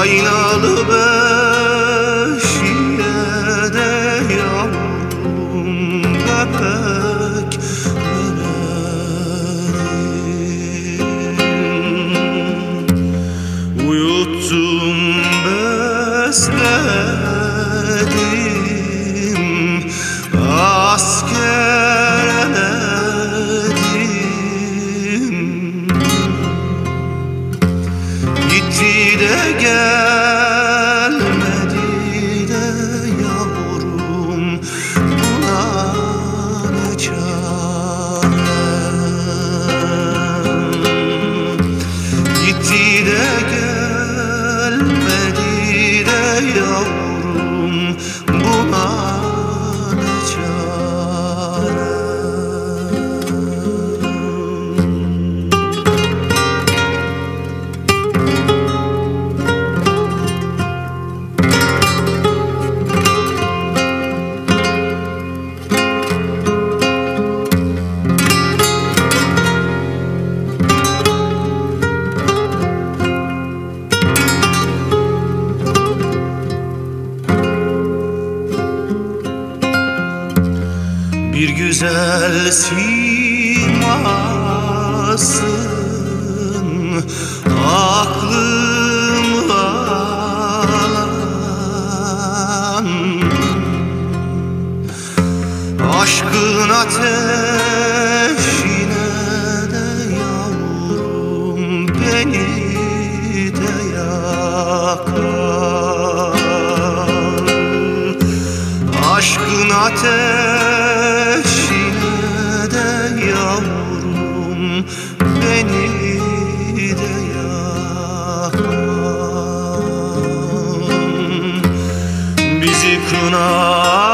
aynalı beşiğe de yavrum bebek verelim. Uyuttu yavrum Bir güzel simasın. Aklım Aşkın ateşine de yavrum Beni de yakar. Aşkın ateşine de yavrum Beni de yakar Bizi kınar